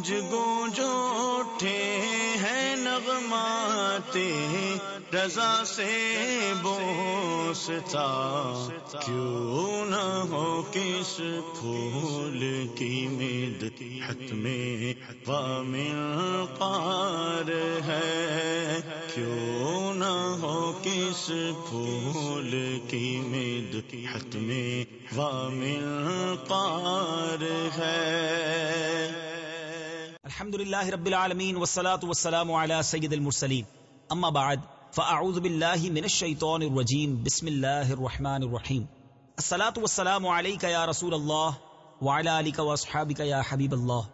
گونج گونج اٹھے ہیں نغمات، رضا سے بوستا کیوں نہ ہو کس پھول کی مید حت میں وامل پار ہے۔ کیوں نہ ہو کس پھول کی مید حت میں وامل پار ہے۔ الحمد لله رب العالمين والصلاة والسلام على سيد المرسلين اما بعد، فاعوذ بالله من الشيطان الرجيم بسم الله الرحمن الرحيم الصلاة والسلام عليك يا رسول الله وعلى آلك واصحابك يا حبيب الله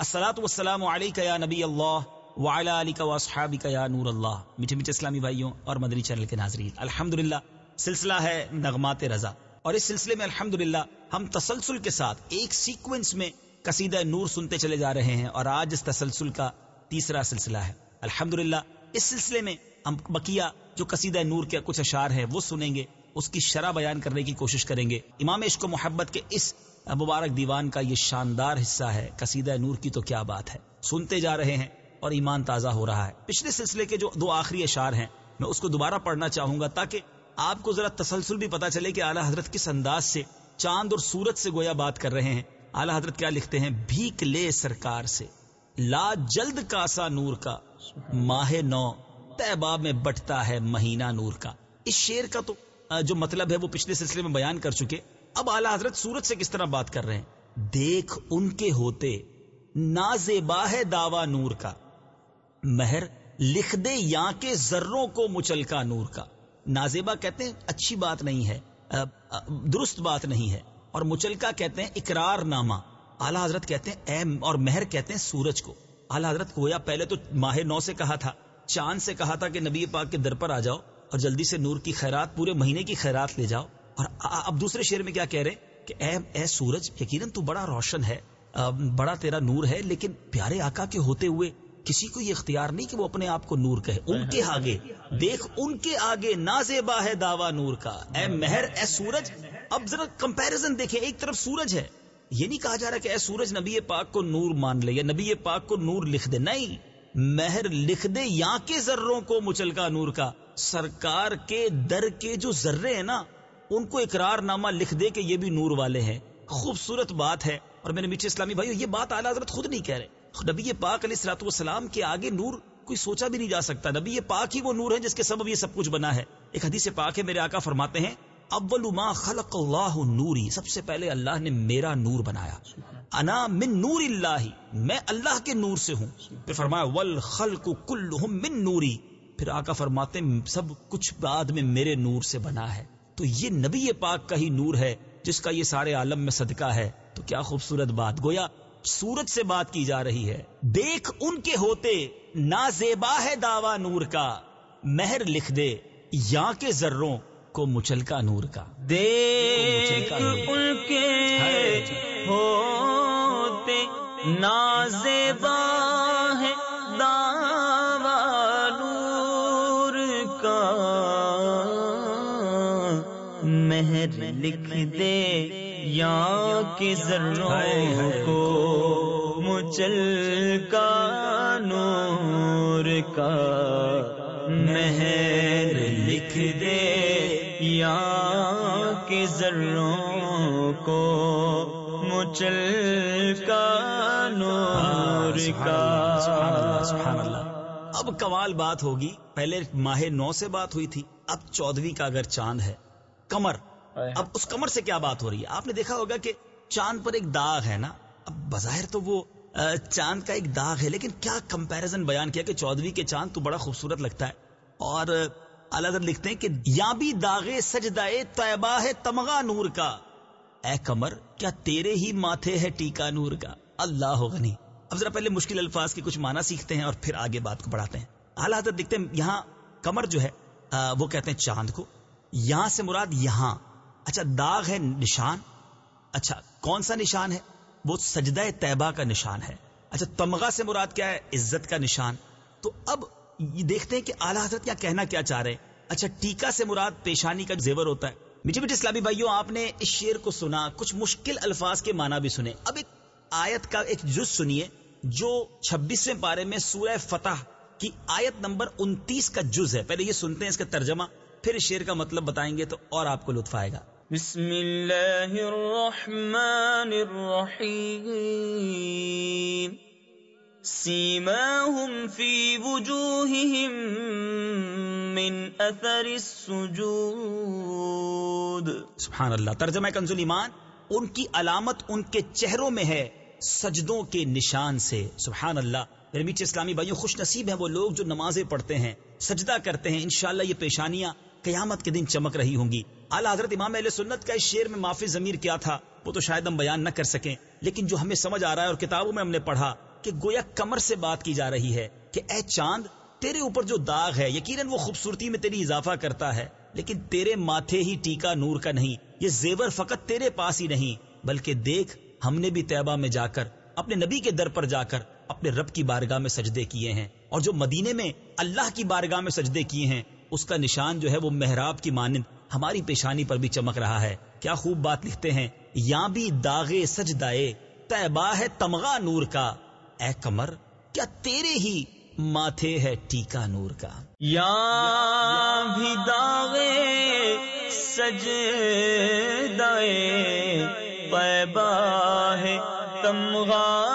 الصلاة والسلام عليك يا نبي الله وعلى آلك واصحابك يا نور الله میٹھے میٹھے اسلامی بھائیوں اور مدنی چینل کے ناظرین، الحمدللہ سلسلہ ہے نغمات رضا. اور اس سلسلے میں الحمدللہ ہم تسلسل کے ساتھ ایک سیکوینس میں قصیدہ نور سنتے چلے جا رہے ہیں اور آج اس تسلسل کا تیسرا سلسلہ ہے۔ الحمد اس سلسلے میں ہم بقیہ جو قصیدہ نور کے کچھ اشعار ہیں وہ سنیں گے، اس کی شرح بیان کرنے کی کوشش کریں گے۔ امام عشق و محبت کے اس مبارک دیوان کا یہ شاندار حصہ ہے، قصیدہ نور کی تو کیا بات ہے۔ سنتے جا رہے ہیں اور ایمان تازہ ہو رہا ہے۔ پچھلے سلسلے کے جو دو آخری اشعار ہیں، میں اس کو دوبارہ پڑھنا چاہوں گا تاکہ آپ کو ذرا تسلسل بھی پتا چلے کہ اعلیٰ حضرت کس انداز سے چاند اور سورت سے گویا بات کر رہے ہیں۔ اعلی حضرت کیا لکھتے ہیں؟ بھیک لے سرکار سے۔ لا جلد کاسا نور کا۔ ماہ نو۔ تیباب میں بٹتا ہے مہینہ نور کا۔ اس شیر کا تو جو مطلب ہے وہ پچھلے سلسلے میں بیان کر چکے۔ اب اعلی حضرت سورت سے کس طرح بات کر رہے ہیں؟ دیکھ ان کے ہوتے۔ نازیبا ہے دعوی نور کا۔ مہر لکھ دے یہاں کے ذروں کو مچل کا نور کا۔ نازیبا کہتے ہیں، اچھی بات نہیں ہے۔ درست بات نہیں ہے۔ اور مچلکا کہتے ہیں اقرار نامہ اعلیٰ حضرت کہتے ہیں اے اور مہر کہتے ہیں سورج کو۔ اعلیٰ حضرت گویا پہلے تو ماہ نو سے کہا تھا، چاند سے کہا تھا کہ نبی پاک کے در پر آ جاؤ اور جلدی سے نور کی خیرات، پورے مہینے کی خیرات لے جاؤ۔ اور اب دوسرے شعر میں کیا کہہ رہے کہ اے اے سورج، یقیناً تو بڑا روشن ہے بڑا تیرا نور ہے، لیکن پیارے آقا کے ہوتے ہوئے کسی کو یہ اختیار نہیں کہ وہ اپنے آپ کو نور کہے ان کے آگے۔ دیکھ ان کے آگے نازیبا ہے دعوی نور کا۔ اے مہر اے سورج اب ذرا کمپیرزن دیکھیں ایک طرف سورج ہے۔ یہ نہیں کہا جا رہا کہ اے سورج نبی پاک کو نور مان لے یا نبی پاک کو نور لکھ دے۔ نہیں مہر لکھ دے یہاں کے ذروں کو مچلکا نور کا۔ سرکار کے در کے جو ذرے ہیں نا ان کو اقرار نامہ لکھ دے کہ یہ بھی نور والے ہیں۔ خوبصورت بات ہے۔ اور میرے میٹھے اسلامی بھائی یہ بات اعلیٰ حضرت خود نہیں کہہ رہے۔ نبی پاک علیہ السلاط والسلام کے آگے نور کوئی سوچا بھی نہیں جا سکتا۔ نبی پاک ہی وہ نور ہے جس کے سبب یہ سب کچھ بنا ہے۔ ایک حدیث پاک ہے، میرے آقا فرماتے ہیں، اول ما خلق اللہ نوری، سب سے پہلے اللہ نے میرا نور بنایا۔ انا من نور اللہ، میں اللہ کے نور سے ہوں۔ پھر فرمایا والخلق کلہم من نوری۔ پھر آقا فرماتے سب کچھ بعد میں میرے نور سے بنا ہے۔ تو یہ نبی پاک کا ہی نور ہے، جس کا یہ سارے عالم میں صدقہ ہے۔ تو کیا خوبصورت بات۔ گویا سورج سے بات کی جا رہی ہے۔ دیکھ ان کے ہوتے نازیبا ہے دعوی نور کا۔ مہر لکھ دے یا کے ذروں کو مچلکا نور کا۔ دیکھ ان کے ہوتے نازیبا ہے نور کا۔ مہر لکھ دے یا کے ذروں کو مچل کا نور کا مہر لکھ دے یا کے ذروں کو مچل کا نور کا اب کمال بات ہوگی پہلے ماہ نو سے بات ہوئی تھی اب چودویں کا اگر چاند ہے کمر۔ اب اس کمر سے کیا بات ہو رہی ہے؟ آپ نے دیکھا ہوگا کہ چاند پر ایک داغ ہے نا؟ اب بظاہر تو وہ چاند کا ایک داغ ہے، لیکن کیا کمپیرزن بیان کیا کہ چودویں کے چاند تو بڑا خوبصورت لگتا ہے؟ اور اللہ لکھتے ہیں کہ یا بھی داغے سجدائے طیبہ ہے تمغا نور کا۔ اے کمر، کیا تیرے ہی ماتھے ہے ٹیکا نور کا؟ اللہ غنی۔ اب ذرا پہلے مشکل الفاظ کے کچھ معنی سیکھتے ہیں اور پھر آگے بات کو بڑھاتے ہیں۔ اعلیٰ حضرت دکھتے ہیں، یہاں کمر جو ہے وہ کہتے ہیں چاند کو۔ یہاں سے مراد یہاں۔ اچھا داغ ہے نشان؟ اچھا کون سا نشان ہے؟ وہ سجدہ طیبہ کا نشان ہے۔ اچھا تمغا سے مراد کیا ہے؟ عزت کا نشان۔ تو اب یہ دیکھتے ہیں کہ اعلیٰ حضرت کیا کہنا کیا چاہ رہے اچھا ٹیکا سے مراد پیشانی کا زیور ہوتا ہے۔ میٹھے میٹھے اسلامی بھائیوں، آپ نے اس شعر کو سنا، کچھ مشکل الفاظ کے معنی بھی سنے۔ اب ایک آیت کا ایک جز سنیے، جو چھبیسویں پارے میں سورہ فتح کی آیت نمبر انتیس کا جز ہے۔ پہلے یہ سنتے ہیں اس کا ترجمہ، پھر اس شیر کا مطلب بتائیں گے تو اور آپ کو لطف آئے گا۔ بسم اللہ الرحمن الرحیم سیماہم فی وجوہہم من اثر السجود سبحان اللہ ترجمہ کنز ایمان، ان کی علامت ان کے چہروں میں ہے، سجدوں کے نشان سے سبحان اللہ میرے میٹھے اسلامی بھائیوں خوش نصیب ہیں وہ لوگ جو نمازیں پڑھتے ہیں، سجدہ کرتے ہیں، انشاءاللہ یہ پیشانیاں قیامت کے دن چمک رہی ہوں گی۔ اعلیٰ حضرت امام علیہ سنت کا اس شعر میں معافی ضمیر کیا تھا، وہ تو شاید ہم بیان نہ کر سکیں، لیکن جو ہمیں سمجھ آ رہا ہے اور کتابوں میں ہم نے پڑھا کہ گویا کمر سے بات کی جا رہی ہے کہ اے چاند، تیرے اوپر جو داغ ہے، یقیناً وہ خوبصورتی میں تیری اضافہ کرتا ہے، لیکن تیرے ماتھے ہی ٹیکا نور کا نہیں، یہ زیور فقط تیرے پاس ہی نہیں، بلکہ دیکھ، ہم نے بھی طیبہ میں جا کر، اپنے نبی کے در پر جا کر، اپنے رب کی بارگاہ میں سجدے کیے ہیں۔ اور جو مدینے میں اللہ کی بارگاہ میں سجدے کیے ہیں، اس کا نشان جو ہے وہ محراب کی مانند ہماری پیشانی پر بھی چمک رہا ہے۔ کیا خوب بات لکھتے ہیں۔ یا بھی داغے سجدائے طیبہ ہے تمغا نور کا۔ اے کمر کیا تیرے ہی ماتھے ہے ٹیکا نور کا۔ یا بھی داغے سج دے ہے تمغا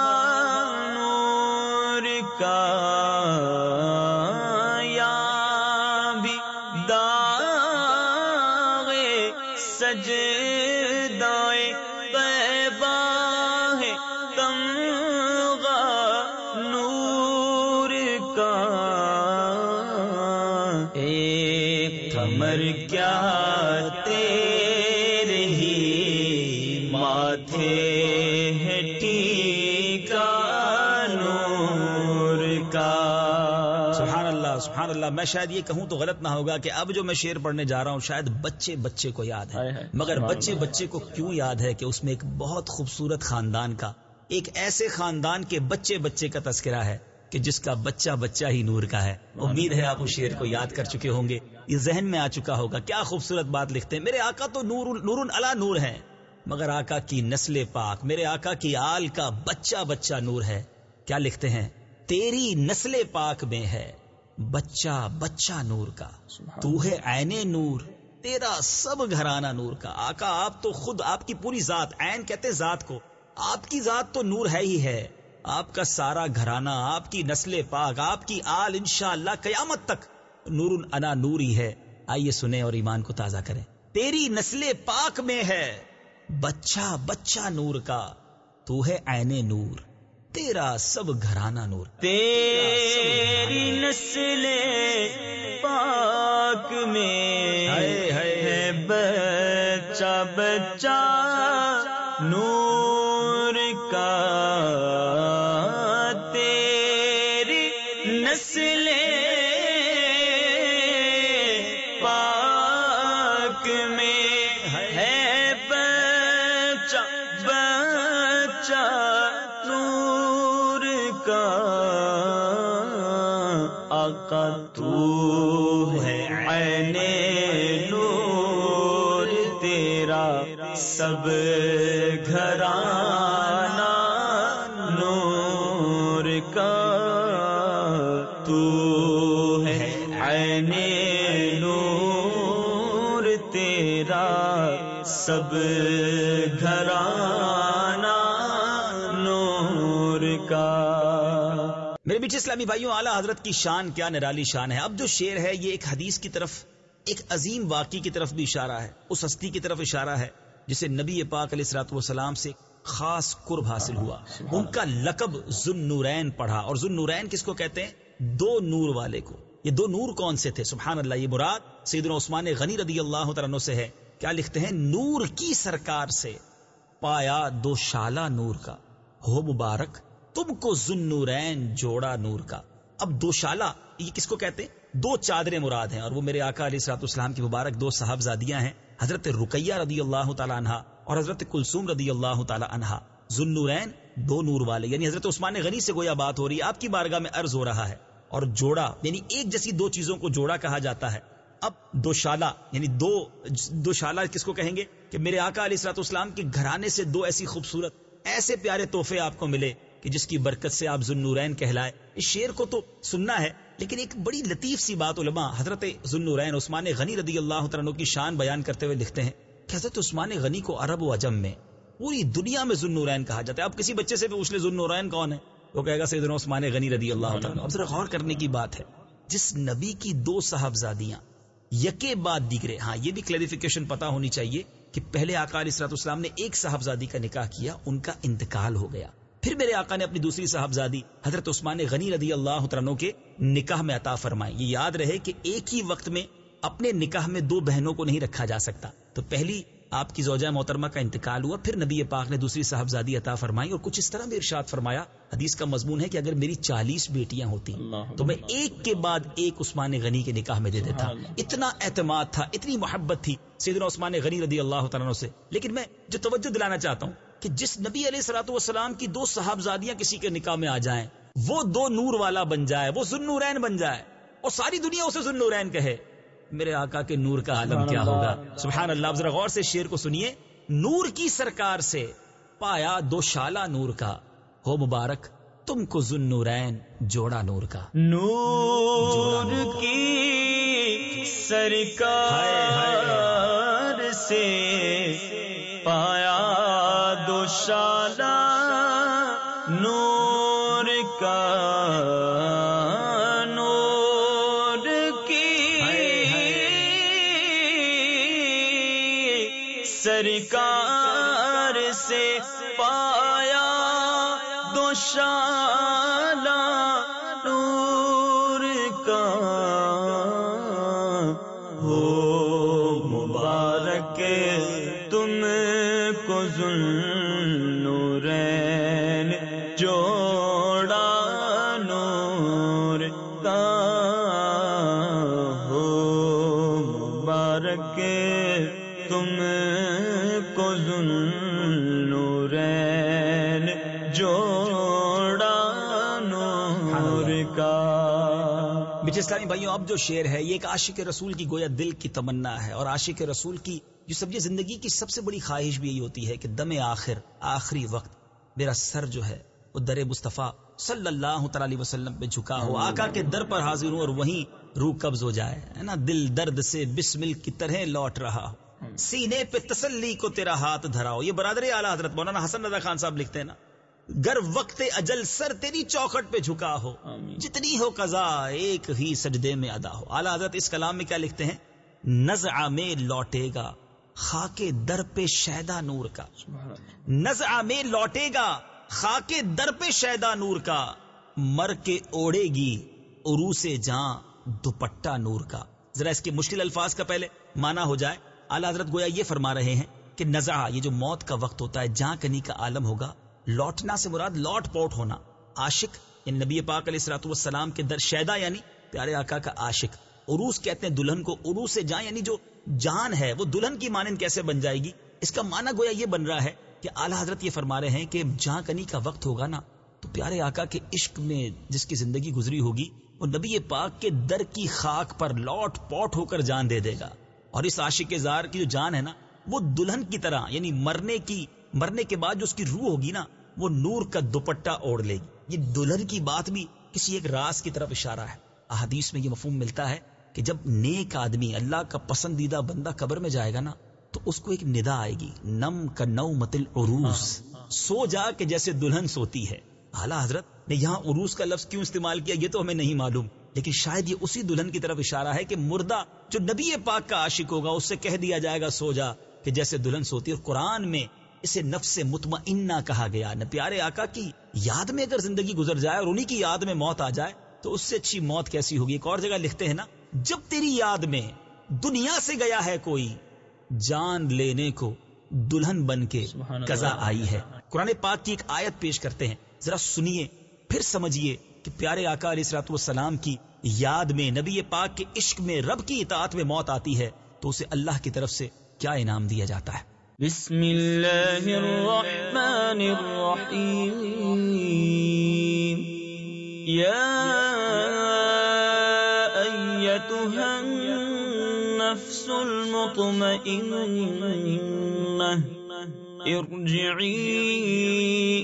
اللہ اللہ میں شاید یہ کہوں تو غلط نہ ہوگا کہ اب جو میں شعر پڑھنے جا رہا ہوں شاید بچے بچے کو یاد ہے۔ مگر بچے اللہ۔ بچے کو کیوں یاد ہے کہ اس میں ایک بہت خوبصورت خاندان کا ایک ایسے خاندان کے بچے بچے کا تذکرہ ہے کہ جس کا بچہ بچہ ہی نور کا ہے۔ امید ہے آپ اس شعر کو یاد کر چکے ہوں گے۔ یہ ذہن میں آ چکا ہوگا کیا خوبصورت بات لکھتے ہیں۔ میرے آقا تو نور نور علا نور ہے مگر آقا کی نسل پاک میرے آقا کی آل کا بچہ بچہ نور ہے۔ کیا لکھتے ہیں؟ تیری نسل پاک میں ہے۔ بچہ بچہ نور کا۔ تو ہے عین نور تیرا سب گھرانہ نور کا۔ آقا آپ تو خود آپ کی پوری ذات عین کہتے ذات کو۔ آپ کی ذات تو نور ہے ہی ہے۔ آپ کا سارا گھرانہ آپ کی نسل پاک آپ کی آل انشاءاللہ قیامت تک نور انا نور ہی ہے۔ آئیے سنیں اور ایمان کو تازہ کریں۔ تیری نسل پاک میں ہے۔ بچہ بچہ نور کا۔ تو ہے عین نور۔ تیرا سب گھرانہ نور تیری نسل پاک میں۔ ہے بچہ بچہ نور کا تیری نسل بیچ اسلامی بھائیوں اعلیٰ حضرت کی شان کیا نرالی شان ہے۔ اب جو شعر ہے یہ ایک حدیث کی طرف ایک عظیم واقعی کی طرف بھی اشارہ ہے۔ اس ہستی کی طرف اشارہ ہے جسے نبی پاک علیہ السلاط والسلام سے خاص قرب حاصل ہوا۔ ان کا لقب ذن نورین پڑھا۔ اور ذن نورین کس کو کہتے ہیں؟ دو نور والے کو۔ یہ دو نور کون سے تھے؟ سبحان اللہ یہ مراد سیدنا عثمان غنی رضی اللہ عنہ سے ہے۔ کیا لکھتے ہیں؟ نور کی سرکار سے۔ پایا دو شالہ نور کا۔ ہو مبارک تم کو ذن نورین جوڑا نور کا۔ اب دو شالہ یہ کس کو کہتے ہیں؟ دو چادریں مراد ہیں اور وہ میرے آقا علیہ السلاط اسلام کی مبارک دو صاحبزادیاں ہیں، حضرت رقیہ رضی اللہ تعالیٰ عنہ اور حضرت کلثوم رضی اللہ تعالیٰ عنہ۔ ذن دو نور والے یعنی حضرت عثمان غنی سے گویا بات ہو رہی ہے، آپ کی بارگاہ میں عرض ہو رہا ہے۔ اور جوڑا یعنی ایک جیسی دو چیزوں کو جوڑا کہا جاتا ہے۔ اب دو شالہ یعنی دو دو شالہ کس کو کہیں گے؟ کہ میرے آقا علیہ السلاط اسلام کے گھرانے سے دو ایسی خوبصورت، ایسے پیارے تحفے آپ کو ملے کہ جس کی برکت سے آپ ذنورین کہلائے۔ اس شعر کو تو سننا ہے، لیکن ایک بڑی لطیف سی بات علماء حضرت ذنورین عثمان غنی رضی اللہ عنہ کی شان بیان کرتے ہوئے لکھتے ہیں کہ حضرت عثمان غنی کو عرب و عجم میں پوری دنیا میں ذنورین کہا جاتا ہے۔ اب کسی بچے سے بھی پوچھ لے ذنورین کون ہے؟ وہ کہے گا سیدنا عثمان غنی رضی اللہ عنہ۔ اب ذرا غور کرنے کی بات ہے۔ جس نبی کی دو صاحبزادیاں یکے بعد دیگرے ہاں یہ بھی کلیریفیکیشن پتا ہونی چاہیے کہ پہلے آقا علیہ السلط اسلام نے ایک صاحبزادی کا نکاح کیا، ان کا انتقال ہو گیا۔ پھر میرے آقا نے اپنی دوسری صاحبزادی حضرت عثمان غنی رضی اللہ عنہ کے نکاح میں عطا فرمائی۔ یہ یاد رہے کہ ایک ہی وقت میں اپنے نکاح میں دو بہنوں کو نہیں رکھا جا سکتا۔ تو پہلی آپ کی زوجہ محترمہ کا انتقال ہوا پھر نبی پاک نے دوسری صاحبزادی عطا فرمائی اور کچھ اس طرح بھی ارشاد فرمایا۔ حدیث کا مضمون ہے کہ اگر میری چالیس بیٹیاں ہوتی تو میں ایک کے بعد ایک عثمان غنی کے نکاح میں دے دیتا۔ اتنا اعتماد تھا اتنی محبت تھی سیدنا عثمان غنی رضی اللہ تعالیٰ سے۔ لیکن میں جو توجہ دلانا چاہتا ہوں کہ جس نبی علیہ سلاۃ والسلام کی دو صاحبزادیاں کسی کے نکاح میں آ جائیں وہ دو نور والا بن جائے وہ ذنورین بن جائے اور ساری دنیا اسے ذنورین کہے۔ میرے آقا کے نور کا عالم کیا ہوگا؟ سبحان اللہ ذرا غور سے شیر کو سنیے۔ نور کی سرکار سے پایا دو شالا نور کا ہو مبارک تم کو ذن نورین جوڑا نور کا۔ نور کی سرکار سے پایا شال شعر ہے، یہ ایک عاشق رسول کی گویا دل کی تمنا ہے اور عاشق رسول کی جو سبھی زندگی کی سب سے بڑی خواہش بھی یہی ہوتی ہے کہ دم آخر، آخری وقت میرا سر جو ہے، وہ در مصطفیٰ صلی اللہ تعالی علیہ وسلم پہ جھکا ہو۔ آقا کے در پر حاضر ہوں اور وہیں روح قبض ہو جائے، ہے نا؟ دل درد سے بسمل کی طرح لوٹ رہا۔ ہو سینے پہ تسلی کو تیرا ہاتھ دھرا ہو یہ برادر اعلیٰ حضرت مولانا حسن رضا خان صاحب لکھتے ہیں نا۔ گر وقت اجل سر تیری چوکھٹ پہ جھکا ہو۔ جتنی ہو قضا ایک ہی سجدے میں ادا ہو۔ اعلیٰ حضرت اس کلام میں کیا لکھتے ہیں؟ نزع میں لوٹے گا خاک در پہ شیدا نور کا۔ نزع میں لوٹے گا خاک در پہ شیدا نور کا۔ مر کے اوڑے گی ارو سے جاں دوپٹا نور کا۔ ذرا اس کے مشکل الفاظ کا پہلے مانا ہو جائے۔ اعلیٰ حضرت گویا یہ فرما رہے ہیں کہ نزع یہ جو موت کا وقت ہوتا ہے جہاں کنی کا عالم ہوگا لوٹنا سے مراد لوٹ پوٹ ہونا۔ عاشق یعنی نبی پاک علیہ السلاۃ والسلام کے در شیدا یعنی پیارے آقا کا عاشق۔ عروس کہتے ہیں دلہن کو عروس سے جان یعنی جو جان ہے، وہ دلہن کی مانند کیسے بن جائے گی؟ اس کا معنی گویا یہ بن رہا ہے کہ اعلیٰ حضرت یہ فرما رہے ہیں کہ جہاں کنی کا وقت ہوگا نا، تو پیارے آقا کے عشق میں جس کی زندگی گزری ہوگی، وہ نبی پاک کے در کی خاک پر لوٹ پوٹ ہو کر جان دے دے گا۔ اور اس عاشق زار کی جو جان ہے نا، وہ دلہن کی طرح یعنی مرنے کی مرنے کے بعد جو اس کی روح ہوگی نا، وہ نور کا دوپٹہ اوڑھ لے گی۔ یہ دلہن کی بات بھی کسی ایک راز کی طرف اشارہ ہے۔ احادیث میں یہ مفہوم ملتا ہے کہ جب نیک آدمی اللہ کا پسندیدہ بندہ قبر میں جائے گا نا، تو اس کو ایک ندا آئے گی۔ نم کا نو متل عروس سو جا کے جیسے دلہن سوتی ہے۔ اعلیٰ حضرت نے یہاں عروس کا لفظ کیوں استعمال کیا، یہ تو ہمیں نہیں معلوم۔ لیکن شاید یہ اسی دلہن کی طرف اشارہ ہے کہ مردہ جو نبی پاک کا عاشق ہوگا، اس سے کہہ دیا جائے گا، سو جا کہ جیسے دلہن سوتی اور قرآن میں اسے نفس مطمئنہ کہا گیا۔ نہ پیارے آقا کی یاد میں اگر زندگی گزر جائے اور انہی کی یاد میں موت آ جائے تو اس سے اچھی موت کیسی ہوگی؟ ایک اور جگہ لکھتے ہیں نا جب تیری یاد میں دنیا سے گیا ہے کوئی جان لینے کو دلہن بن کے قضا آئی ہے۔ قرآن پاک کی ایک آیت پیش کرتے ہیں۔ ذرا سنیے پھر سمجھیے کہ پیارے آقا علیہ السلاط والسلام کی یاد میں نبی پاک کے عشق میں رب کی اطاعت میں موت آتی ہے تو اسے اللہ کی طرف سے کیا انعام دیا جاتا ہے؟ بسم اللہ الرحمن الرحیم یا ایتها النفس المطمئنة ارجعی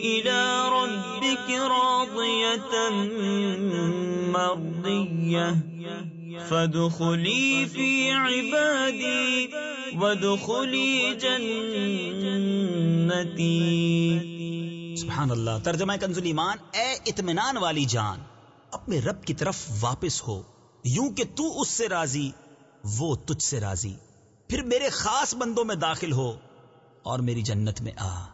الى ربك راضية مرضية، فادخلي في عبادي وادخلي جنتي سبحان اللہ، ترجمہ کنزل ایمان، اے اطمینان والی جان، اپنے رب کی طرف واپس ہو۔ یوں کہ تو اس سے راضی، وہ تجھ سے راضی۔ پھر میرے خاص بندوں میں داخل ہو اور میری جنت میں آ۔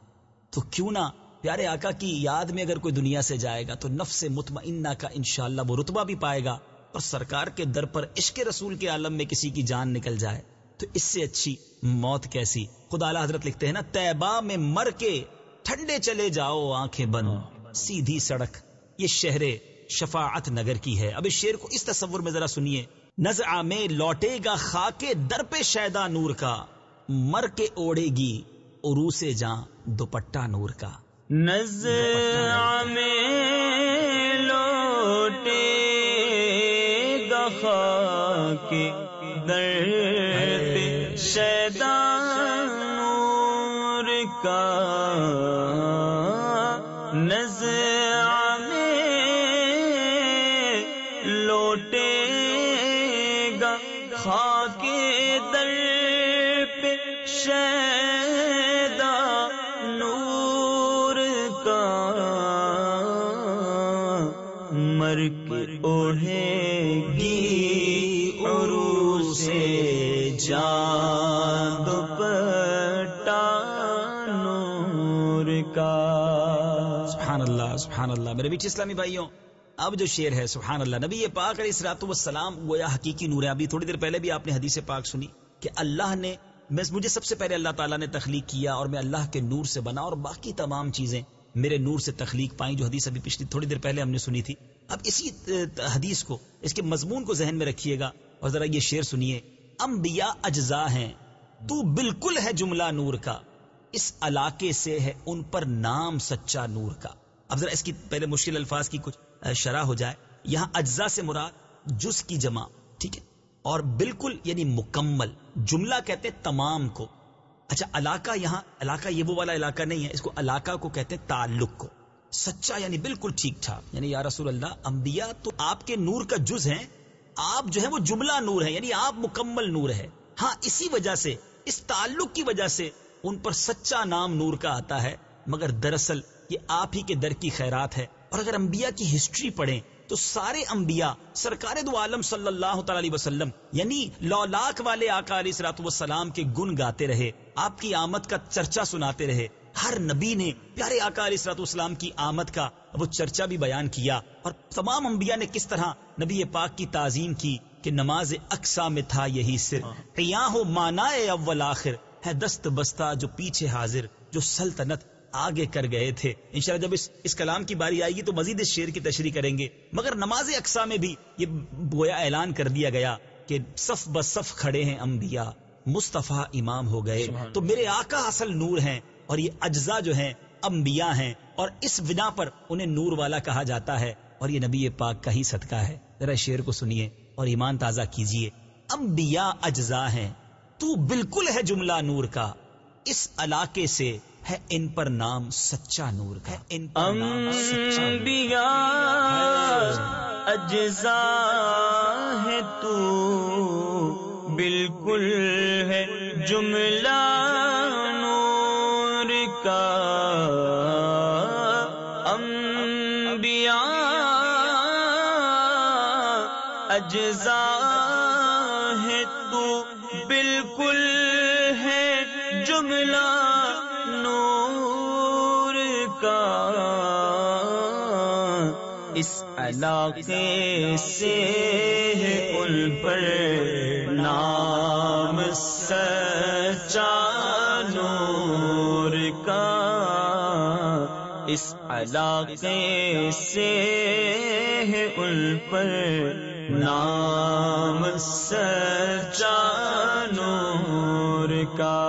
تو کیوں نہ، پیارے آقا کی یاد میں اگر کوئی دنیا سے جائے گا تو نفس مطمئنہ کا انشاءاللہ وہ رتبہ بھی پائے گا اور سرکار کے در پر عشق رسول کے عالم میں کسی کی جان نکل جائے۔ تو اس سے اچھی موت کیسی؟ خدا اعلی حضرت لکھتے ہیں نا تیبا میں مر کے ٹھنڈے چلے جاؤ، آنکھیں بند، سیدھی سڑک۔ یہ شہر شفاعت نگر کی ہے۔ اب اس شیر کو اس تصور میں ذرا سنیے۔ نزع میں لوٹے گا خاکے، در پہ شیدا نور کا۔ مر کے اوڑے گی عرو سے جاں، دوپٹہ نور کا۔ نزع میں لوٹے گخا کے در کا نزع میں لوٹے گا خاک در پہ شیدا نور کا مر کے اوڑھے گی عرو سے جان کا۔ سبحان اللہ سبحان اللہ میرے بیچ اسلامی بھائیوں، اب جو شیر ہے سبحان اللہ نبی یہ پاک علیہ السلاط والسلام، گویا حقیقی نور ہے ابھی تھوڑی دیر پہلے بھی آپ نے حدیث پاک سنی کہ اللہ نے، میں، مجھے سب سے پہلے اللہ تعالیٰ نے تخلیق کیا اور میں اللہ کے نور سے بنا اور باقی تمام چیزیں میرے نور سے تخلیق پائیں، جو حدیث ابھی پچھلی تھوڑی دیر پہلے ہم نے سنی تھی۔ اب اسی حدیث کو، اس کے مضمون کو ذہن میں رکھیے گا اور ذرا یہ شعر سنیے۔ انبیاء اجزاء ہیں، تو بالکل ہے جملہ نور کا۔ اس علاقے سے ہے، ان پر نام سچا نور کا۔ اب ذرا اس کی پہلے مشکل الفاظ کی کچھ شرح ہو جائے۔ یہاں اجزاء سے مراد جز کی جمع، ٹھیک ہے؟ اور بالکل یعنی مکمل، جملہ کہتے تمام کو۔ اچھا علاقہ یہاں، علاقہ یہ وہ والا علاقہ نہیں ہے، اس کو علاقہ کو کہتے تعلق کو۔ سچا یعنی بالکل ٹھیک ٹھاک۔ یعنی یا رسول اللہ، انبیاء تو آپ کے نور کا جز ہیں، آپ جو ہے وہ جملہ نور ہے یعنی آپ مکمل نور ہے ہاں اسی وجہ سے، اس تعلق کی وجہ سے ان پر سچا نام نور کا آتا ہے مگر دراصل یہ آپ ہی کے در کی خیرات ہے۔ اور اگر انبیاء کی ہسٹری پڑھیں تو سارے انبیاء سرکار دو عالم صلی اللہ تعالی علیہ وسلم یعنی لولاک والے آقا علیہ السلاط والسلام کے گن گاتے رہے آپ کی آمد کا چرچا سناتے رہے۔ ہر نبی نے پیارے آقا علیہ السلاط والسلام کی آمد کا وہ چرچا بھی بیان کیا۔ اور تمام انبیاء نے کس طرح نبی پاک کی تعظیم کی کہ نماز اقسا میں تھا یہی سر۔ قیاں ہو مانا اول آخر۔ ہے دست بستہ جو پیچھے حاضر جو سلطنت آگے کر گئے تھے۔ انشاءاللہ جب اس اس کلام کی باری آئے گی تو مزید اس شعر کی تشریح کریں گے۔ مگر نماز اقسا میں بھی یہ گویا اعلان کر دیا گیا کہ صف بصف کھڑے ہیں انبیاء مصطفیٰ امام ہو گئے۔ تو میرے آقا اصل نور ہیں اور یہ اجزاء جو ہیں انبیاء ہیں اور اس بنا پر انہیں نور والا کہا جاتا ہے اور یہ نبی پاک کا ہی صدقہ ہے۔ ذرا شعر کو سنیے اور ایمان تازہ کیجیے۔ انبیاء اجزاء ہیں۔ تو بالکل ہے جملہ نور کا۔ اس علاقے سے ہے ان پر نام سچا نور کا۔ ان پر نام سچا انبیاء اجزاء ہے تو۔ بالکل ہے جملہ نور کا۔ انبیاء اجزاء علاقے سے ہے ان پر نام سچا نور کا۔ اس علاقے سے ہے ان پر نام سچا نور کا۔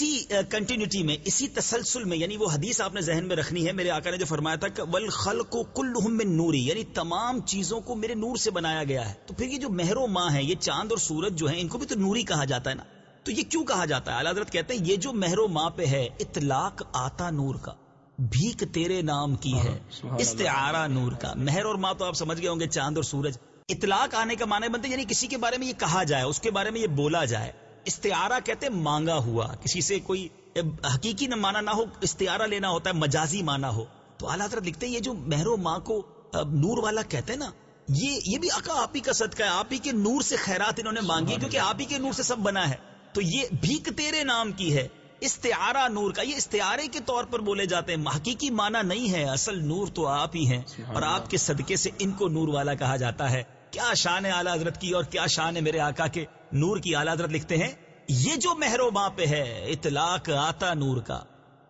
اسی کنٹینیوٹی میں اسی تسلسل میں یعنی وہ حدیث آپ نے ذہن میں رکھنی ہے میرے آقا نے جو فرمایا تھا کہ ول خل کو کل من نوری یعنی تمام چیزوں کو میرے نور سے بنایا گیا ہے. تو پھر یہ جو مہر و ماں ہے یہ چاند اور سورج جو ہے ان کو بھی تو نوری کہا جاتا ہے نا. تو یہ کیوں کہا جاتا ہے؟ حضرت کہتے ہیں یہ جو مہر و ماں پہ ہے اطلاق آتا نور کا بھیک تیرے نام کی ہے استعارہ نور کا. مہر اور ماں تو آپ سمجھ گئے ہوں گے چاند اور سورج. اطلاق آنے کا معنی بنتے یعنی کسی کے بارے میں یہ کہا جائے اس کے بارے میں یہ بولا جائے. استعارہ کہتے مانگا ہوا۔ کسی سے کوئی حقیقی نہ مانا نہ ہو استعارہ لینا ہوتا ہے مجازی مانا ہو۔ تو اعلیٰ حضرت لکھتے ہیں یہ جو مہر و ماں کو نور والا کہتے ہیں نا یہ یہ بھی آقا آپ ہی کا صدقہ ہے آپ ہی کے نور سے خیرات انہوں نے مانگی کیونکہ آپ ہی کے نور سے سب بنا ہے۔ تو یہ بھیک تیرے نام کی ہے استعارہ نور کا۔ یہ استعارے کے طور پر بولے جاتے ہیں حقیقی معنی نہیں ہے اصل نور تو آپ ہی ہیں۔ اور آپ کے صدقے سے ان کو نور والا کہا جاتا ہے۔ کیا شان ہے اعلیٰ حضرت کی اور کیا شان ہے میرے آقا کے۔ نور کی اعلیٰ حضرت لکھتے ہیں یہ جو مہرو ماں پہ ہے اطلاق آتا نور کا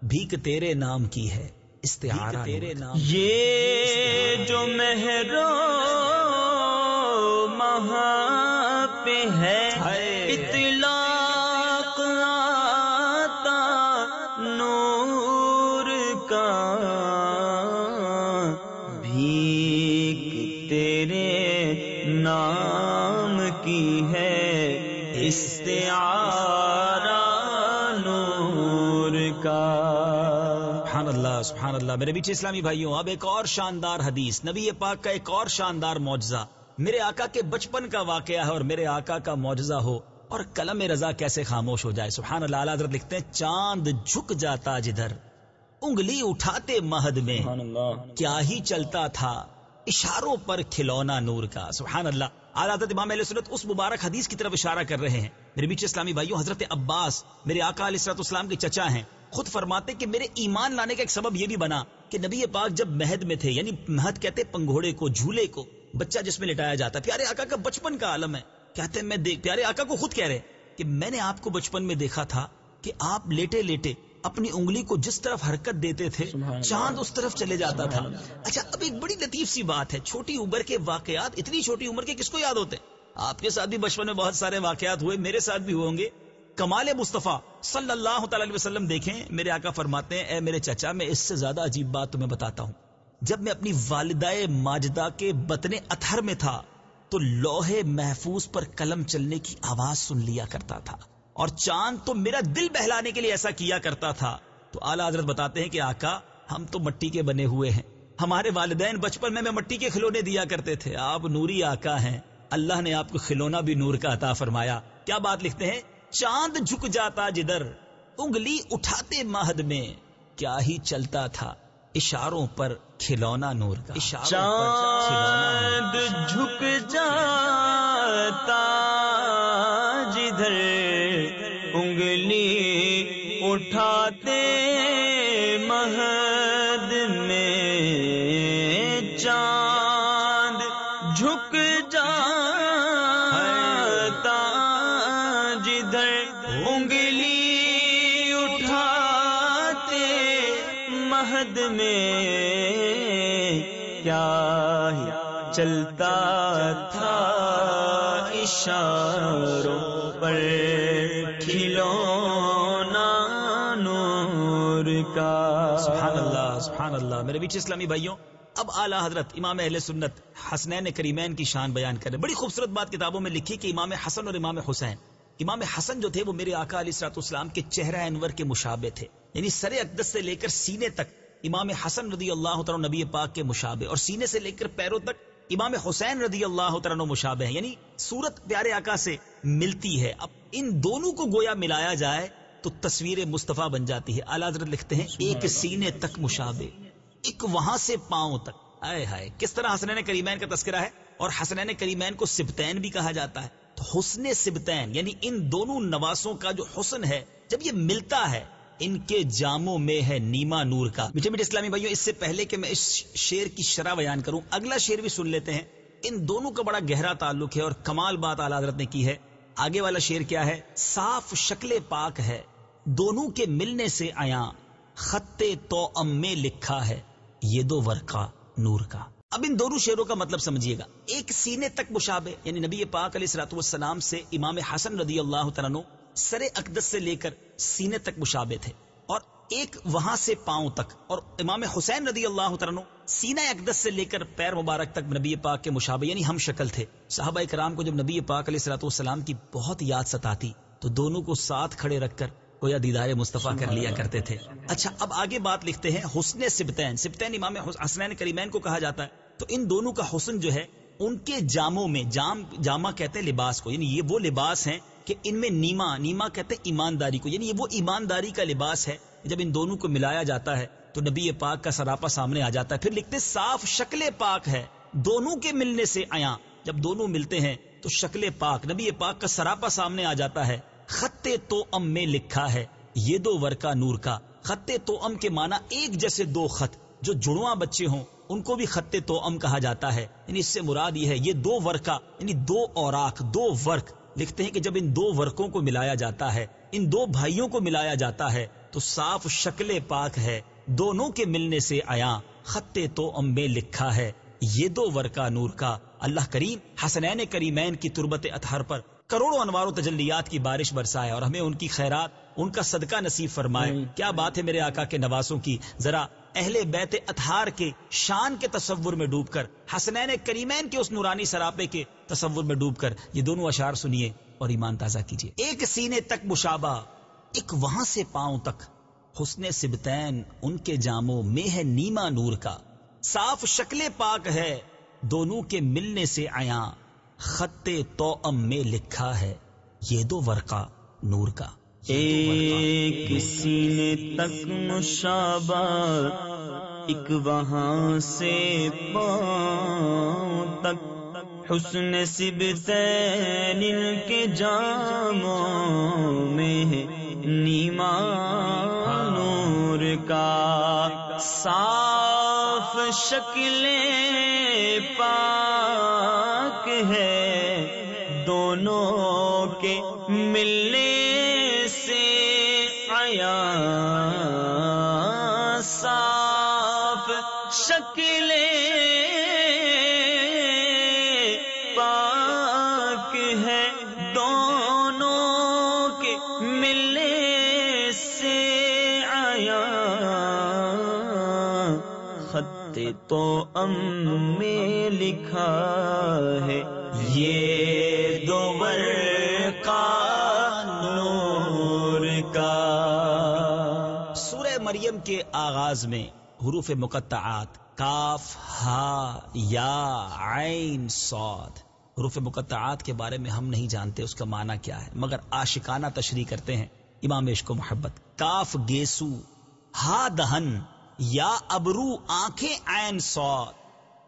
بھیک تیرے نام کی ہے استعارہ تیرے نام یہ جو مہرو مہاں پہ ہے اللہ میرے بیچ اسلامی بھائیوں اب ایک اور شاندار حدیث نبی پاک کا ایک اور شاندار معجزہ۔ میرے آقا کے بچپن کا واقعہ ہے اور میرے آقا کا معجزہ ہو۔ اور قلم رضا کیسے خاموش ہو جائے؟ سبحان اللہ حضرت لکھتے ہیں چاند جھک جاتا جدھر انگلی اٹھاتے مہد میں۔ کیا ہی چلتا تھا اشاروں پر کھلونا نور کا۔ سبحان اللہ۔ حضرت امام علیہ سنت اس مبارک حدیث کی طرف اشارہ کر رہے ہیں۔ میرے بیچ اسلامی بھائیوں حضرت عباس میرے آقا علیہ السلط اسلام کے چچا ہیں۔ خود فرماتے کہ میرے ایمان لانے کا ایک سبب یہ بھی بنا کہ نبی پاک جب مہد میں تھے یعنی مہد کہتے پنگھوڑے کو جھولے کو بچہ جس میں لٹایا جاتا ہے۔ پیارے آقا کا بچپن کا عالم ہے۔ کہتے ہیں میں دیکھ پیارے آقا کو خود کہہ رہے کہ میں نے آپ کو بچپن میں دیکھا تھا کہ آپ لیٹے لیٹے اپنی انگلی کو جس طرف حرکت دیتے تھے چاند اس طرف چلے جاتا تھا۔ اچھا اب ایک بڑی لطیف سی بات ہے۔ چھوٹی عمر کے واقعات اتنی چھوٹی عمر کے کس کو یاد ہوتے ہیں؟ آپ کے ساتھ بھی بچپن میں بہت سارے واقعات ہوئے میرے ساتھ بھی ہوں گے۔ کمال مصطفیٰ صلی اللہ تعالی علیہ وسلم دیکھیں، میرے آقا فرماتے ہیں، اے میرے چچا، میں اس سے زیادہ عجیب بات تمہیں بتاتا ہوں۔ جب میں اپنی والدہ ماجدہ کے بطن اتھر میں تھا، تو لوہے محفوظ پر قلم چلنے کی آواز سن لیا کرتا تھا۔ اور چاند تو میرا دل بہلانے کے لیے ایسا کیا کرتا تھا۔ تو اعلیٰ حضرت بتاتے ہیں کہ آقا، ہم تو مٹی کے بنے ہوئے ہیں۔ ہمارے والدین بچپن میں میں مٹی کے کھلونے دیا کرتے تھے۔ آپ نوری آقا ہیں۔ اللہ نے آپ کو کھلونا بھی نور کا عطا فرمایا۔ کیا بات لکھتے ہیں؟ چاند جھک جاتا جدھر انگلی اٹھاتے مہد میں کیا ہی چلتا تھا اشاروں پر کھلونا نور کا۔ چاند جھک جاتا جدھر انگلی اٹھاتے مہد اشاروں پر کھلونا نور کا۔ سبحان اللہ سبحان اللہ۔ میرے بیچ اسلامی بھائیوں، اب اعلیٰ حضرت امام اہل سنت حسنین کریمین کی شان بیان کرے بڑی خوبصورت بات کتابوں میں لکھی کہ امام حسن اور امام حسین۔ امام حسن جو تھے، وہ میرے آقا علیہ السلاط اسلام کے چہرہ انور کے مشابے تھے۔ یعنی سر اقدس سے لے کر سینے تک امام حسن رضی اللہ تعالیٰ نبی پاک کے مشابے اور سینے سے لے کر پیروں تک امام حسین رضی اللہ تعالیٰ مشابہ ہیں یعنی صورت پیارے آقا سے ملتی ہے۔ اب ان دونوں کو گویا ملایا جائے تو تصویر مصطفیٰ بن جاتی ہے۔ اعلیٰ حضرت لکھتے ہیں ایک سینے تک مشابے ایک وہاں سے پاؤں تک۔ آئے ہائے کس طرح حسنین کریمین کا تذکرہ ہے؟ اور حسنین کریمین کو سبتین بھی کہا جاتا ہے۔ تو حسن سبتین یعنی ان دونوں نواسوں کا جو حسن ہے جب یہ ملتا ہے ان کے جاموں میں ہے نیما نور کا۔ میٹھے میٹھے اسلامی بھائیوں، اس سے پہلے کہ میں اس شیر کی شرح بیان کروں، اگلا شیر بھی سن لیتے ہیں۔ ان دونوں کا بڑا گہرا تعلق ہے اور کمال بات اعلی حضرت نے کی ہے۔ آگے والا شیر کیا ہے؟ صاف شکل پاک ہے، دونوں کے ملنے سے آیا خطے تو ام میں لکھا ہے، یہ دو ورقہ نور کا۔ اب ان دونوں شیروں کا مطلب سمجھیے گا۔ ایک سینے تک مشابہ یعنی نبی پاک علیہ السلاۃ والسلام سے امام حسن رضی اللہ تعالیٰ سر اقدس سے لے کر سینے تک مشابے تھے اور ایک وہاں سے پاؤں تک اور امام حسین رضی اللہ تعالیٰ سینہ اقدس سے لے کر پیر مبارک تک نبی پاک کے مشابے یعنی ہم شکل تھے۔ صحابہ کرام کو جب نبی پاک علیہ السلاۃ والسلام کی بہت یاد ستاتی تو دونوں کو ساتھ کھڑے رکھ کر گویا دیدار مصطفیٰ کر لیا کرتے تھے۔ اچھا اب آگے بات لکھتے ہیں حسن سبتین۔ سبتین امام حسنین کریمین کو کہا جاتا ہے۔ تو ان دونوں کا حسن جو ہے، ان کے جاموں میں، جام جامع کہتے ہیں لباس کو یعنی یہ وہ لباس ہیں کہ ان میں نیما نیما کہتے ہیں ایمانداری کو یعنی یہ وہ ایمانداری کا لباس ہے، جب ان دونوں کو ملایا جاتا ہے تو نبی پاک کا سراپا سامنے آ جاتا ہے، پھر لکھتے صاف شکل پاک ہے، دونوں کے ملنے سے آیا جب دونوں ملتے ہیں تو شکل پاک، نبی پاک کا سراپا سامنے آ جاتا ہے خطے تو ام میں لکھا ہے، یہ دو ورکا نور کا خطے تو ام کے معنی ایک جیسے دو خط، جو جڑواں بچے ہوں، ان کو بھی خط تو ام کہا جاتا ہے یعنی اس سے مراد یہ ہے، یہ دو ورکا یعنی دو اوراق، دو ورک لکھتے ہیں کہ جب ان دو ورقوں کو ملایا جاتا ہے، ان دو بھائیوں کو ملایا جاتا ہے، تو صاف شکل پاک ہے۔ دونوں کے ملنے سے آیا خطے تو امبے لکھا ہے۔ یہ دو ورکا نور کا اللہ کریم، حسنین کریمین کی تربت اطہر پر کروڑوں انوار و تجلیات کی بارش برسائے اور ہمیں ان کی خیرات ان کا صدقہ نصیب فرمائے۔ کیا بات ہے میرے آقا کے نواسوں کی؟ ذرا اہل بیت اتہار کے شان کے تصور میں ڈوب کر حسنین کریمین کے اس نورانی سراپے کے تصور میں ڈوب کر یہ دونوں اشار سنیے اور ایمان تازہ کیجیے۔ ایک سینے تک مشابہ ایک وہاں سے پاؤں تک۔ حسن سبتین ان کے جاموں میں ہے نیما نور کا۔ صاف شکل پاک ہے دونوں کے ملنے سے آیا خط تو ام میں لکھا ہے یہ دو ورقہ نور کا۔ ایک سینے تک مشابہ ایک وہاں سے پاؤں تک۔ حسن سب ان کے جاموں میں نیما نور کا۔ صاف شکل پاک ہے دونوں کے ملنے سے آیا صاف شکل پاک ہے دونوں کے ملنے سے آیا خط تو ام میں لکھا آغاز میں حروف مقطعات کاف ہا یا عین صاد۔ حروف مقطعات کے بارے میں ہم نہیں جانتے اس کا معنی کیا ہے مگر عاشقانہ تشریح کرتے ہیں امام عشق و محبت۔ کاف گیسو ہا دہن یا ابرو آنکھیں عین سوت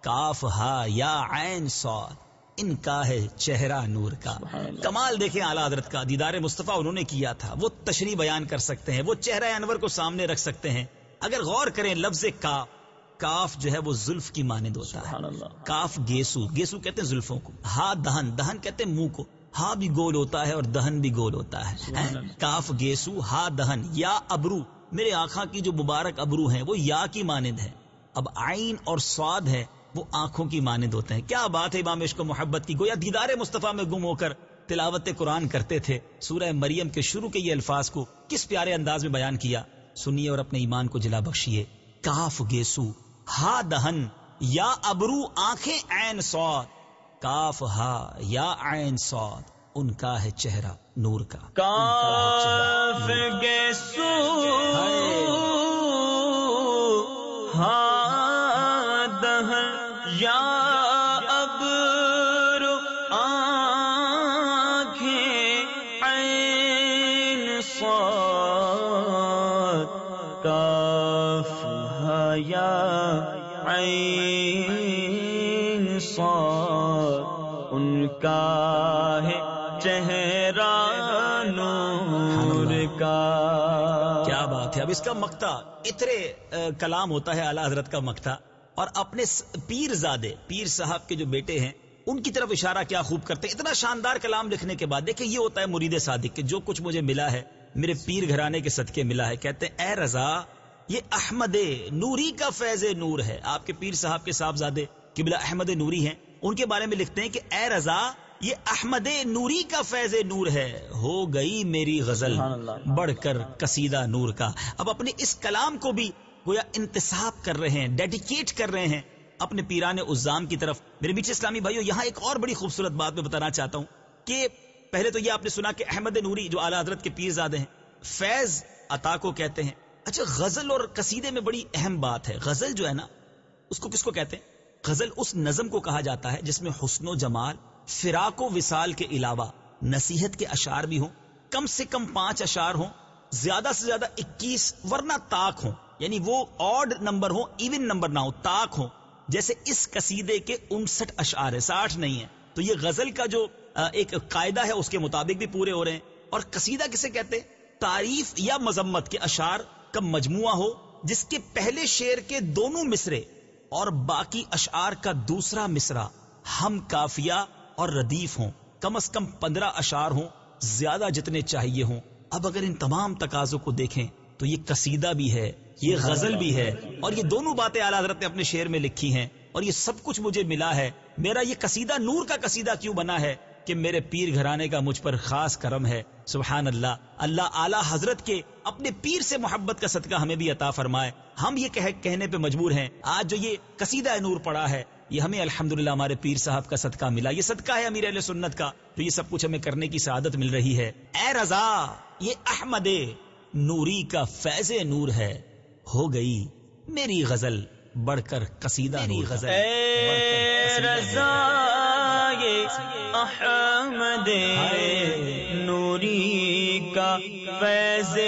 کاف ہا یا عین سوت ان کا ہے چہرہ نور کا۔ کمال دیکھیں اعلیٰ حضرت کا دیدار مصطفیٰ انہوں نے کیا تھا۔ وہ تشریح بیان کر سکتے ہیں وہ چہرہ انور کو سامنے رکھ سکتے ہیں۔ اگر غور کریں لفظ کا کاف جو ہے وہ زلف کی مانند ہوتا ہے۔ کاف گیسو گیسو کہتے ہیں زلفوں کو۔ ہا دہن دہن کہتے ہیں منہ کو۔ ہا بھی گول ہوتا ہے اور دہن بھی گول ہوتا ہے۔ کاف گیسو ہا دہن یا ابرو۔ میرے آنکھاں کی جو مبارک ابرو ہیں وہ یا کی مانند ہے اب آئین اور سواد ہے وہ آنکھوں کی مانند ہوتے ہیں۔ کیا بات ہے امام عشق و محبت کی؟ گویا دیدار مصطفیٰ میں گم ہو کر تلاوت قرآن کرتے تھے سورہ مریم کے شروع کے یہ الفاظ کو کس پیارے انداز میں بیان کیا؟ سنیے اور اپنے ایمان کو جلا بخشیے۔ کاف گیسو ہا دہن یا ابرو آنکھیں عین سواد۔ کاف ہا یا عین سواد ان کا ہے چہرہ نور کا۔ کاف گیسو ہا کا ہے چہرہ نور کا۔ کیا بات ہے؟ اب اس کا مکتا اترے کلام ہوتا ہے اعلی حضرت کا مکتا اور اپنے پیر زادے پیر صاحب کے جو بیٹے ہیں ان کی طرف اشارہ کیا خوب کرتے اتنا شاندار کلام لکھنے کے بعد دیکھیں یہ ہوتا ہے مرید صادق کہ جو کچھ مجھے ملا ہے میرے پیر گھرانے کے صدقے ملا ہے۔ کہتے ہیں اے رضا یہ احمد نوری کا فیض نور ہے۔ آپ کے پیر صاحب کے صاحب زادے قبلہ احمد نوری ہیں۔ ان کے بارے میں لکھتے ہیں کہ اے رضا یہ احمد نوری کا فیض نور ہے۔ ہو گئی میری غزل۔ بڑھ کر قصیدہ نور کا۔ اب اپنے اس کلام کو بھی گویا انتصاب کر رہے ہیں ڈیڈیکیٹ کر رہے ہیں۔ اپنے پیران ازام کی طرف۔ میرے بیچ اسلامی بھائیوں یہاں ایک اور بڑی خوبصورت بات میں بتانا چاہتا ہوں کہ پہلے تو یہ آپ نے سنا کہ احمد نوری جو اعلیٰ حضرت کے پیر زادے ہیں فیض عطا کو کہتے ہیں۔ اچھا غزل اور قصیدے میں بڑی اہم بات ہے۔ غزل جو ہے نا اس کو کس کو کہتے ہیں؟ غزل اس نظم کو کہا جاتا ہے جس میں حسن و جمال، فراق و وصال کے علاوہ نصیحت کے اشعار بھی ہوں۔ کم سے کم پانچ اشعار ہوں، زیادہ سے زیادہ اکیس ورنہ تاک ہوں۔ یعنی وہ آڈ نمبر ہو ایون نمبر نہ ہو تاک ہو جیسے اس قصیدے کے انسٹھ اشعار ہے ساٹھ نہیں ہے تو یہ غزل کا جو ایک قاعدہ ہے، اس کے مطابق بھی پورے ہو رہے ہیں۔ اور قصیدہ کسے کہتے تعریف یا مذمت کے اشعار کا مجموعہ ہو، جس کے پہلے شعر کے دونوں مصرے اور باقی اشعار کا دوسرا مصرا ہم کافیہ اور ردیف ہوں۔ کم از کم پندرہ اشعار ہوں، زیادہ جتنے چاہیے ہوں۔ اب اگر ان تمام تقاضوں کو دیکھیں، تو یہ قصیدہ بھی ہے، یہ غزل بھی ہے، اور یہ دونوں باتیں اعلی حضرت نے اپنے شعر میں لکھی ہیں، اور یہ سب کچھ مجھے ملا ہے۔ میرا یہ قصیدہ نور کا قصیدہ کیوں بنا ہے؟ کہ میرے پیر گھرانے کا مجھ پر خاص کرم ہے۔ سبحان اللہ۔ اللہ اعلی حضرت کے اپنے پیر سے محبت کا صدقہ ہمیں بھی عطا فرمائے۔ ہم یہ کہنے پہ مجبور ہیں۔ آج جو یہ قصیدہ نور پڑا ہے یہ ہمیں الحمد ہمارے پیر صاحب کا صدقہ ملا۔ یہ صدقہ ہے امیر علیہ سنت کا۔ تو یہ سب کچھ ہمیں کرنے کی سعادت مل رہی ہے۔ اے رضا یہ احمد نوری کا فیض نور ہے۔ ہو گئی میری غزل۔ بڑھ کر قصیدہ میری غزل۔ اے رضا! احمد نوری کا فیض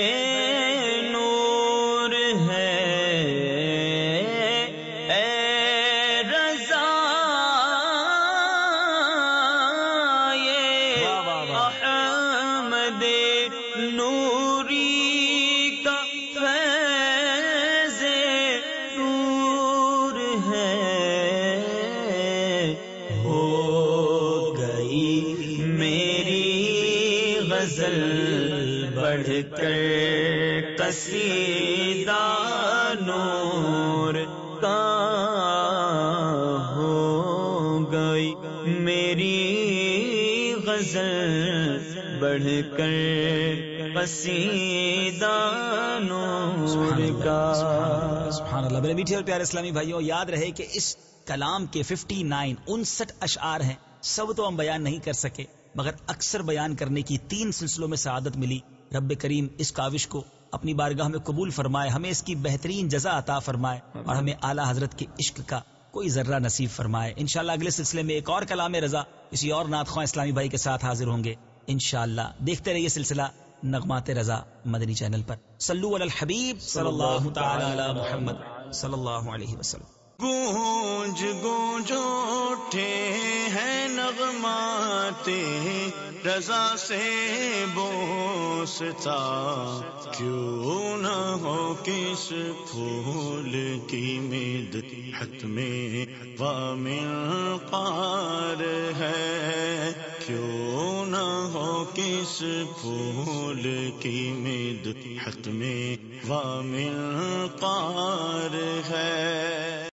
بڑھ کر قصیدہ نور کا سبحان اللہ میرے میٹھے اور پیارے اسلامی بھائیوں، یاد رہے کہ اس کلام کے 59 نائن انسٹھ اشعار ہیں۔ سب تو ہم بیان نہیں کر سکے، مگر اکثر بیان کرنے کی تین سلسلوں میں سعادت ملی۔ رب کریم اس کاوش کو اپنی بارگاہ میں قبول فرمائے، ہمیں اس کی بہترین جزا عطا فرمائے اور ہمیں اعلیٰ حضرت کے عشق کا کوئی ذرہ نصیب فرمائے۔ انشاءاللہ اگلے سلسلے میں ایک اور کلام رضا کسی اور نعت خواہ اسلامی بھائی کے ساتھ حاضر ہوں گے۔ انشاءاللہ دیکھتے رہیے سلسلہ نغمات رضا مدنی چینل پر۔ صلو علی الحبیب صلی اللہ تعالی علی محمد صلی اللہ علیہ وسلم۔ گونج گونج اٹھے ہیں نغمات، رضا سے بوستا، کیوں نہ ہو کس پھول کی مید میں وامل قار ہے، کیوں نہ ہو کس پھول کی مید حت میں وامل پار ہے۔